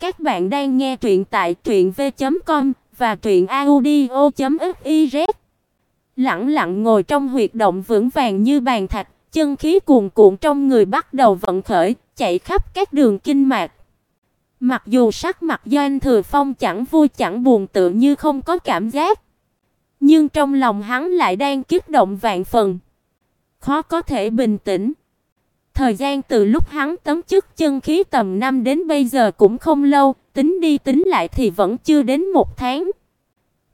Các bạn đang nghe truyện tại truyệnv.com và truyệnaudio.fiz. Lặng lặng ngồi trong huyệt động vững vàng như bàn thạch, chân khí cuồn cuộn trong người bắt đầu vận khởi, chạy khắp các đường kinh mạch. Mặc dù sắc mặt Doanh Thừa Phong chẳng vui chẳng buồn tự như không có cảm giác, nhưng trong lòng hắn lại đang kích động vạn phần, khó có thể bình tĩnh. Thời gian từ lúc hắn tấm chức chân khí tầm năm đến bây giờ cũng không lâu, tính đi tính lại thì vẫn chưa đến một tháng.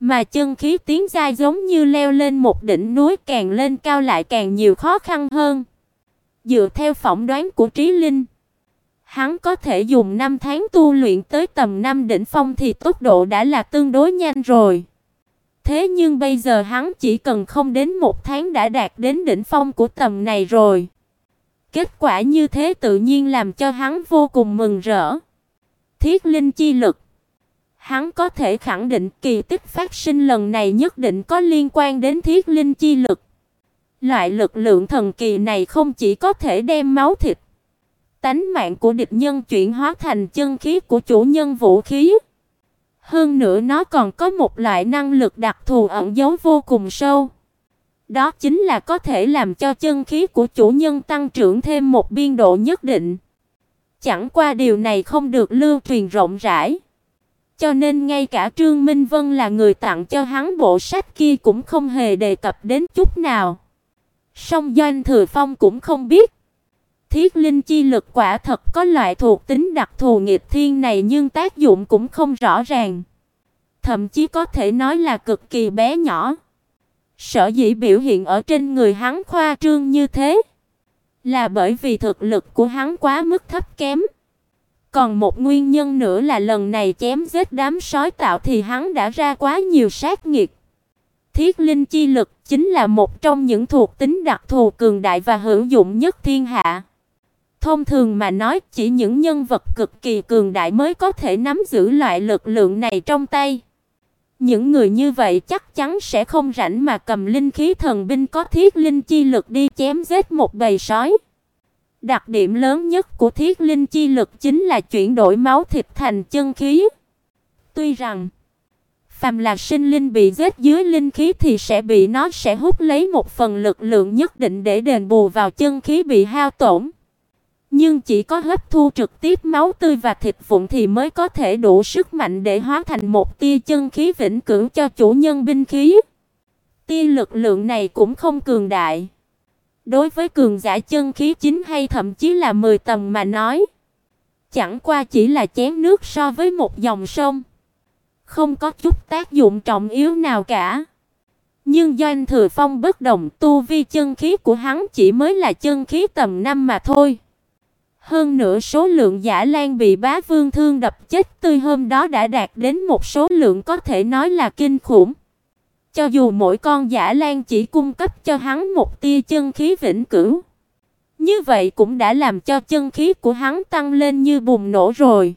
Mà chân khí tiến giai giống như leo lên một đỉnh núi càng lên cao lại càng nhiều khó khăn hơn. Dựa theo phỏng đoán của Trí Linh, hắn có thể dùng 5 tháng tu luyện tới tầm năm đỉnh phong thì tốc độ đã là tương đối nhanh rồi. Thế nhưng bây giờ hắn chỉ cần không đến một tháng đã đạt đến đỉnh phong của tầm này rồi. Kết quả như thế tự nhiên làm cho hắn vô cùng mừng rỡ. Thiết linh chi lực. Hắn có thể khẳng định kỳ tích phát sinh lần này nhất định có liên quan đến thiết linh chi lực. Loại lực lượng thần kỳ này không chỉ có thể đem máu thịt, tánh mạng của địch nhân chuyển hóa thành chân khí của chủ nhân vũ khí. Hơn nữa nó còn có một loại năng lực đặc thù ẩn giấu vô cùng sâu. Đó chính là có thể làm cho chân khí của chủ nhân tăng trưởng thêm một biên độ nhất định. Chẳng qua điều này không được lưu truyền rộng rãi. Cho nên ngay cả Trương Minh Vân là người tặng cho hắn bộ sách kia cũng không hề đề cập đến chút nào. Song Doanh Thừa Phong cũng không biết. Thiết linh chi lực quả thật có loại thuộc tính đặc thù nghịch thiên này nhưng tác dụng cũng không rõ ràng. Thậm chí có thể nói là cực kỳ bé nhỏ. Sở dĩ biểu hiện ở trên người hắn khoa trương như thế, là bởi vì thực lực của hắn quá mức thấp kém. Còn một nguyên nhân nữa là lần này chém giết đám sói tạo thì hắn đã ra quá nhiều sát nghiệt. Thiết linh chi lực chính là một trong những thuộc tính đặc thù cường đại và hữu dụng nhất thiên hạ. Thông thường mà nói, chỉ những nhân vật cực kỳ cường đại mới có thể nắm giữ loại lực lượng này trong tay. Những người như vậy chắc chắn sẽ không rảnh mà cầm linh khí thần binh có thiết linh chi lực đi chém giết một bầy sói. Đặc điểm lớn nhất của thiết linh chi lực chính là chuyển đổi máu thịt thành chân khí. Tuy rằng, phàm là sinh linh bị giết dưới linh khí thì sẽ bị nó sẽ hút lấy một phần lực lượng nhất định để đền bù vào chân khí bị hao tổn. Nhưng chỉ có hấp thu trực tiếp máu tươi và thịt vụn thì mới có thể đủ sức mạnh để hóa thành một tia chân khí vĩnh cửu cho chủ nhân binh khí. Tia lực lượng này cũng không cường đại. Đối với cường giả chân khí chính hay thậm chí là 10 tầng mà nói, chẳng qua chỉ là chén nước so với một dòng sông, không có chút tác dụng trọng yếu nào cả. Nhưng Doanh Thừa Phong bất đồng tu vi chân khí của hắn chỉ mới là chân khí tầm 5 mà thôi. Hơn nữa số lượng giả lan bị bá vương thương đập chết tươi hôm đó đã đạt đến một số lượng có thể nói là kinh khủng. Cho dù mỗi con giả lan chỉ cung cấp cho hắn một tia chân khí vĩnh cửu, như vậy cũng đã làm cho chân khí của hắn tăng lên như bùng nổ rồi.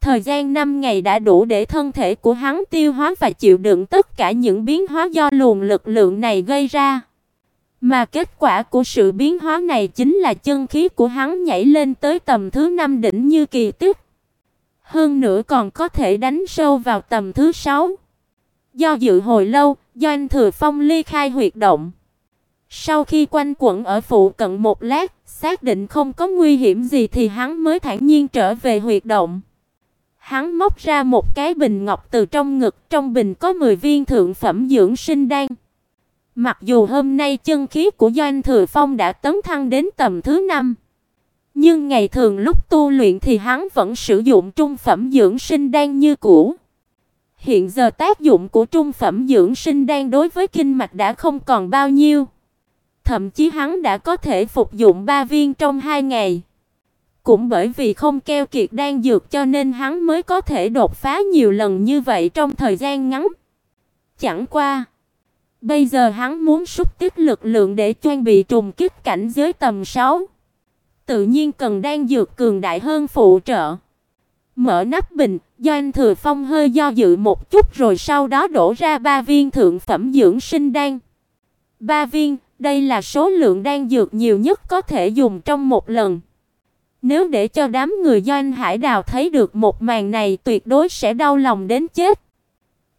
Thời gian 5 ngày đã đủ để thân thể của hắn tiêu hóa và chịu đựng tất cả những biến hóa do luồng lực lượng này gây ra. Mà kết quả của sự biến hóa này chính là chân khí của hắn nhảy lên tới tầm thứ 5 đỉnh như kỳ tích. Hơn nữa còn có thể đánh sâu vào tầm thứ 6. Do dự hồi lâu, Doanh Thừa Phong ly khai huyệt động. Sau khi quanh quẩn ở phụ cận một lát, xác định không có nguy hiểm gì thì hắn mới thản nhiên trở về huyệt động. Hắn móc ra một cái bình ngọc từ trong ngực, trong bình có 10 viên thượng phẩm dưỡng sinh đan. Mặc dù hôm nay chân khí của Doanh Thừa Phong đã tấn thăng đến tầm thứ 5, nhưng ngày thường lúc tu luyện thì hắn vẫn sử dụng trung phẩm dưỡng sinh đan như cũ. Hiện giờ tác dụng của trung phẩm dưỡng sinh đan đối với kinh mạch đã không còn bao nhiêu. Thậm chí hắn đã có thể phục dụng 3 viên trong 2 ngày. Cũng bởi vì không keo kiệt đan dược cho nên hắn mới có thể đột phá nhiều lần như vậy trong thời gian ngắn. Chẳng qua, bây giờ hắn muốn xúc tích lực lượng để chuẩn bị trùng kích cảnh giới tầm 6. Tự nhiên cần đan dược cường đại hơn phụ trợ. Mở nắp bình, Doanh Thừa Phong hơi do dự một chút rồi sau đó đổ ra ba viên thượng phẩm dưỡng sinh đan. Ba viên, đây là số lượng đan dược nhiều nhất có thể dùng trong một lần. Nếu để cho đám người Doanh Hải Đào thấy được một màn này tuyệt đối sẽ đau lòng đến chết.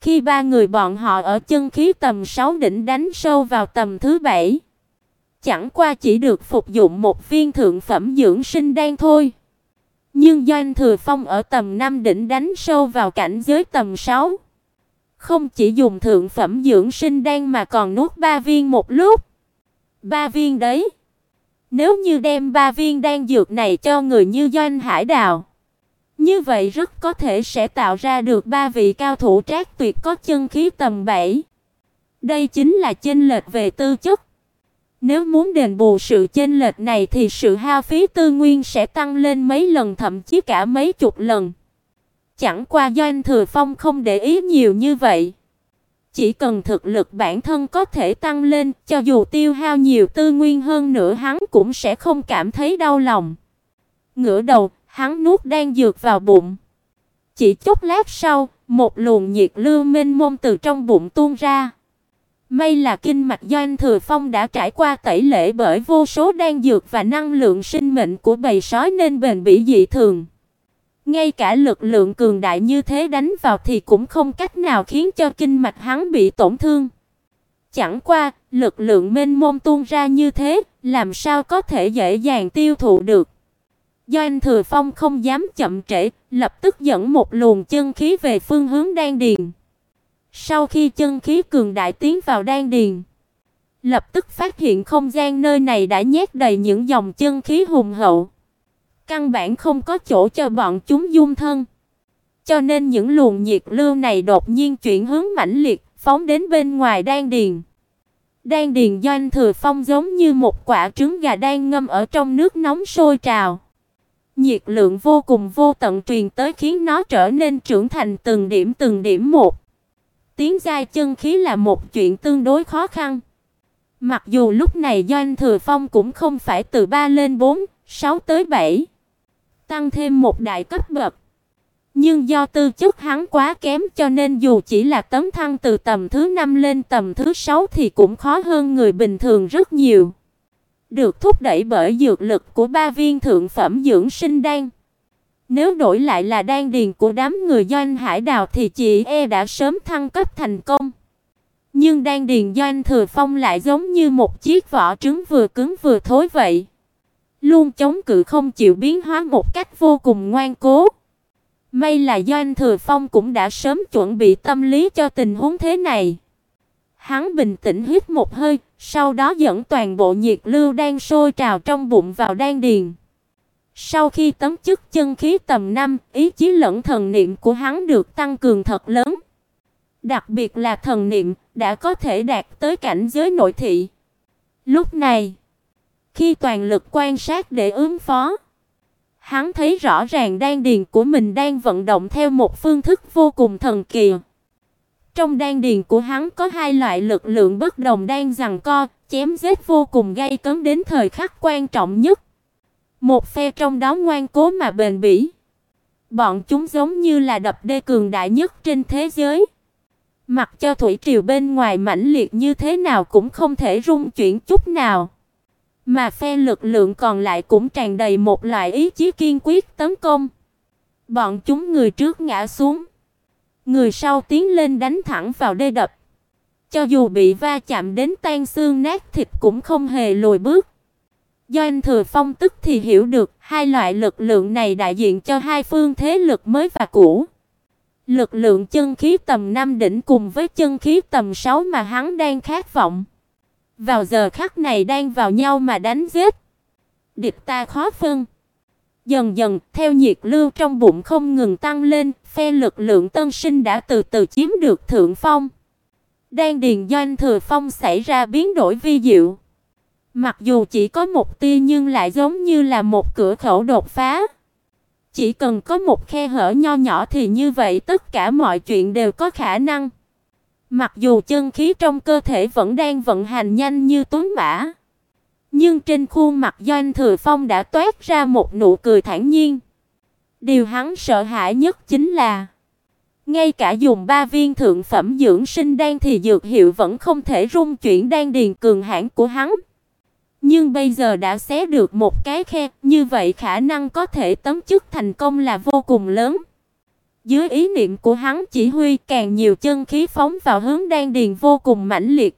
Khi ba người bọn họ ở chân khí tầm 6 đỉnh đánh sâu vào tầm thứ 7, chẳng qua chỉ được phục dụng một viên thượng phẩm dưỡng sinh đan thôi. Nhưng Doanh Thừa Phong ở tầm 5 đỉnh đánh sâu vào cảnh giới tầm 6, không chỉ dùng thượng phẩm dưỡng sinh đan mà còn nuốt ba viên một lúc. Ba viên đấy. Nếu như đem ba viên đan dược này cho người như Doanh Hải Đào, như vậy rất có thể sẽ tạo ra được ba vị cao thủ trác tuyệt có chân khí tầm 7. Đây chính là chênh lệch về tư chất. Nếu muốn đền bù sự chênh lệch này thì sự hao phí tư nguyên sẽ tăng lên mấy lần thậm chí cả mấy chục lần. Chẳng qua do anh Thừa Phong không để ý nhiều như vậy. Chỉ cần thực lực bản thân có thể tăng lên, cho dù tiêu hao nhiều tư nguyên hơn nữa hắn cũng sẽ không cảm thấy đau lòng. Ngửa đầu, hắn nuốt đan dược vào bụng. Chỉ chốc lát sau, một luồng nhiệt lưu mênh mông từ trong bụng tuôn ra. May là kinh mạch Doanh Thừa Phong đã trải qua tẩy lễ bởi vô số đan dược và năng lượng sinh mệnh của bầy sói nên bền bỉ dị thường. Ngay cả lực lượng cường đại như thế đánh vào thì cũng không cách nào khiến cho kinh mạch hắn bị tổn thương. Chẳng qua, lực lượng mênh mông tuôn ra như thế, làm sao có thể dễ dàng tiêu thụ được. Do anh Thừa Phong không dám chậm trễ, lập tức dẫn một luồng chân khí về phương hướng đan điền. Sau khi chân khí cường đại tiến vào đan điền, lập tức phát hiện không gian nơi này đã nhét đầy những dòng chân khí hùng hậu. Căn bản không có chỗ cho bọn chúng dung thân. Cho nên những luồng nhiệt lưu này đột nhiên chuyển hướng mãnh liệt, phóng đến bên ngoài đan điền. Đan điền doanh thừa phong giống như một quả trứng gà đang ngâm ở trong nước nóng sôi trào. Nhiệt lượng vô cùng vô tận truyền tới khiến nó trở nên trưởng thành từng điểm từng điểm một. Tiến giai chân khí là một chuyện tương đối khó khăn. Mặc dù lúc này Doanh Thừa Phong cũng không phải từ 3 lên 4, 6 tới 7, tăng thêm một đại cấp bậc. Nhưng do tư chất hắn quá kém cho nên dù chỉ là tấm thăng từ tầm thứ 5 lên tầm thứ 6 thì cũng khó hơn người bình thường rất nhiều. Được thúc đẩy bởi dược lực của ba viên thượng phẩm dưỡng sinh đan. Nếu đổi lại là đan điền của đám người Doanh Hải Đào thì chị e đã sớm thăng cấp thành công. Nhưng đan điền Doanh Thừa Phong lại giống như một chiếc vỏ trứng vừa cứng vừa thối vậy luôn chống cự không chịu biến hóa một cách vô cùng ngoan cố. May là Doanh Thừa Phong cũng đã sớm chuẩn bị tâm lý cho tình huống thế này. Hắn bình tĩnh hít một hơi, sau đó dẫn toàn bộ nhiệt lưu đang sôi trào trong bụng vào đan điền. Sau khi tấm chức chân khí tầm 5, ý chí lẫn thần niệm của hắn được tăng cường thật lớn. Đặc biệt là thần niệm đã có thể đạt tới cảnh giới nội thị. Lúc này, khi toàn lực quan sát để ứng phó, hắn thấy rõ ràng đan điền của mình đang vận động theo một phương thức vô cùng thần kỳ. Trong đan điền của hắn có hai loại lực lượng bất đồng đang giằng co, chém giết vô cùng gay cấn đến thời khắc quan trọng nhất. Một phe trong đó ngoan cố mà bền bỉ. Bọn chúng giống như là đập đê cường đại nhất trên thế giới. Mặc cho thủy triều bên ngoài mãnh liệt như thế nào cũng không thể rung chuyển chút nào. Mà phe lực lượng còn lại cũng tràn đầy một loại ý chí kiên quyết tấn công. Bọn chúng người trước ngã xuống, người sau tiến lên đánh thẳng vào đê đập. Cho dù bị va chạm đến tan xương nát thịt cũng không hề lùi bước. Do anh Thừa Phong tức thì hiểu được, hai loại lực lượng này đại diện cho hai phương thế lực mới và cũ. Lực lượng chân khí tầm 5 đỉnh cùng với chân khí tầm 6 mà hắn đang khát vọng vào giờ khắc này đang vào nhau mà đánh giết. Địch ta khó phân. Dần dần, theo nhiệt lưu trong bụng không ngừng tăng lên, phe lực lượng tân sinh đã từ từ chiếm được thượng phong. Đang điền doanh thừa phong xảy ra biến đổi vi diệu. Mặc dù chỉ có một tia nhưng lại giống như là một cửa khẩu đột phá. Chỉ cần có một khe hở nho nhỏ thì như vậy tất cả mọi chuyện đều có khả năng. Mặc dù chân khí trong cơ thể vẫn đang vận hành nhanh như tuấn mã, nhưng trên khuôn mặt Doanh Thừa Phong đã toát ra một nụ cười thản nhiên. Điều hắn sợ hãi nhất chính là ngay cả dùng ba viên thượng phẩm dưỡng sinh đan thì dược hiệu vẫn không thể rung chuyển đan điền cường hãn của hắn. Nhưng bây giờ đã xé được một cái khe, như vậy khả năng có thể tấm chức thành công là vô cùng lớn. Dưới ý niệm của hắn chỉ huy, càng nhiều chân khí phóng vào hướng đan điền vô cùng mãnh liệt.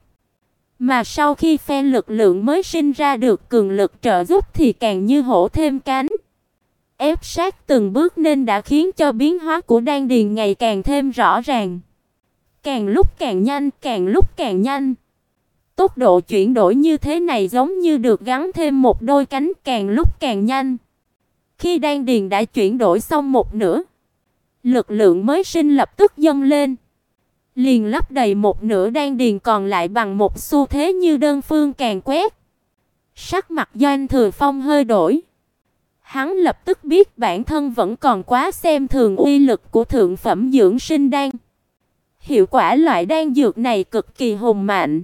Mà sau khi phe lực lượng mới sinh ra được cường lực trợ giúp thì càng như hổ thêm cánh. Ép sát từng bước nên đã khiến cho biến hóa của đan điền ngày càng thêm rõ ràng. Càng lúc càng nhanh, càng lúc càng nhanh. Tốc độ chuyển đổi như thế này giống như được gắn thêm một đôi cánh càng lúc càng nhanh. Khi đan điền đã chuyển đổi xong một nửa, lực lượng mới sinh lập tức dâng lên, liền lấp đầy một nửa đan điền còn lại bằng một xu thế như đơn phương càng quét. Sắc mặt Doanh Thừa Phong hơi đổi. Hắn lập tức biết bản thân vẫn còn quá xem thường uy lực của thượng phẩm dưỡng sinh đan. Hiệu quả loại đan dược này cực kỳ hùng mạnh.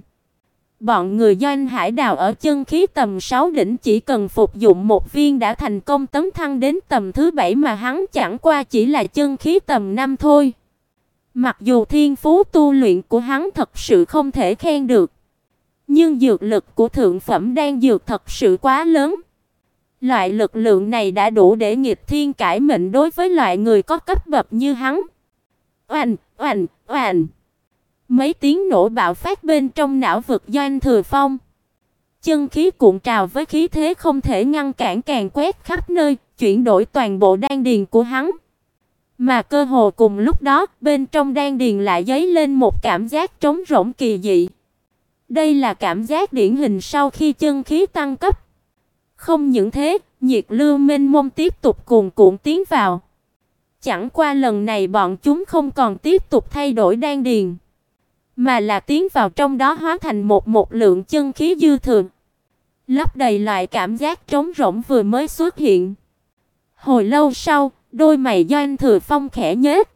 Bọn người doanh hải đào ở chân khí tầm 6 đỉnh chỉ cần phục dụng một viên đã thành công tấn thăng đến tầm thứ 7 mà hắn chẳng qua chỉ là chân khí tầm 5 thôi. Mặc dù thiên phú tu luyện của hắn thật sự không thể khen được, nhưng dược lực của thượng phẩm đan dược thật sự quá lớn. Loại lực lượng này đã đủ để nghịch thiên cải mệnh đối với loại người có cấp bậc như hắn. Oành, oành, oành. Mấy tiếng nổ bạo phát bên trong não vực Doanh Thừa Phong. Chân khí cuộn trào với khí thế không thể ngăn cản càng quét khắp nơi, chuyển đổi toàn bộ đan điền của hắn. Mà cơ hồ cùng lúc đó, bên trong đan điền lại dấy lên một cảm giác trống rỗng kỳ dị. Đây là cảm giác điển hình sau khi chân khí tăng cấp. Không những thế, nhiệt lưu mênh mông tiếp tục cuồn cuộn tiến vào. Chẳng qua lần này bọn chúng không còn tiếp tục thay đổi đan điền, mà là tiến vào trong đó hóa thành một một lượng chân khí dư thừa, lấp đầy lại cảm giác trống rỗng vừa mới xuất hiện. Hồi lâu sau, đôi mày Doanh Thừa Phong khẽ nhếch.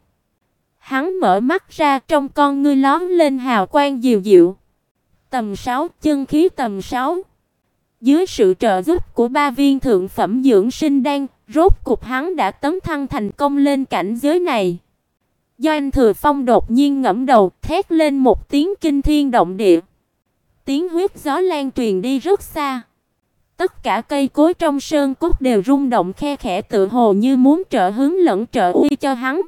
Hắn mở mắt ra, trong con ngươi lóe lên hào quang dịu dịu. Tầm 6, chân khí tầm 6. Dưới sự trợ giúp của ba viên thượng phẩm dưỡng sinh đan, rốt cục hắn đã tấn thăng thành công lên cảnh giới này. Doanh Thừa Phong đột nhiên ngẫm đầu, thét lên một tiếng kinh thiên động địa. Tiếng huyết gió lan truyền đi rất xa. Tất cả cây cối trong sơn cốt đều rung động khe khẽ tự hồ như muốn trợ hướng lẫn trợ uy cho hắn.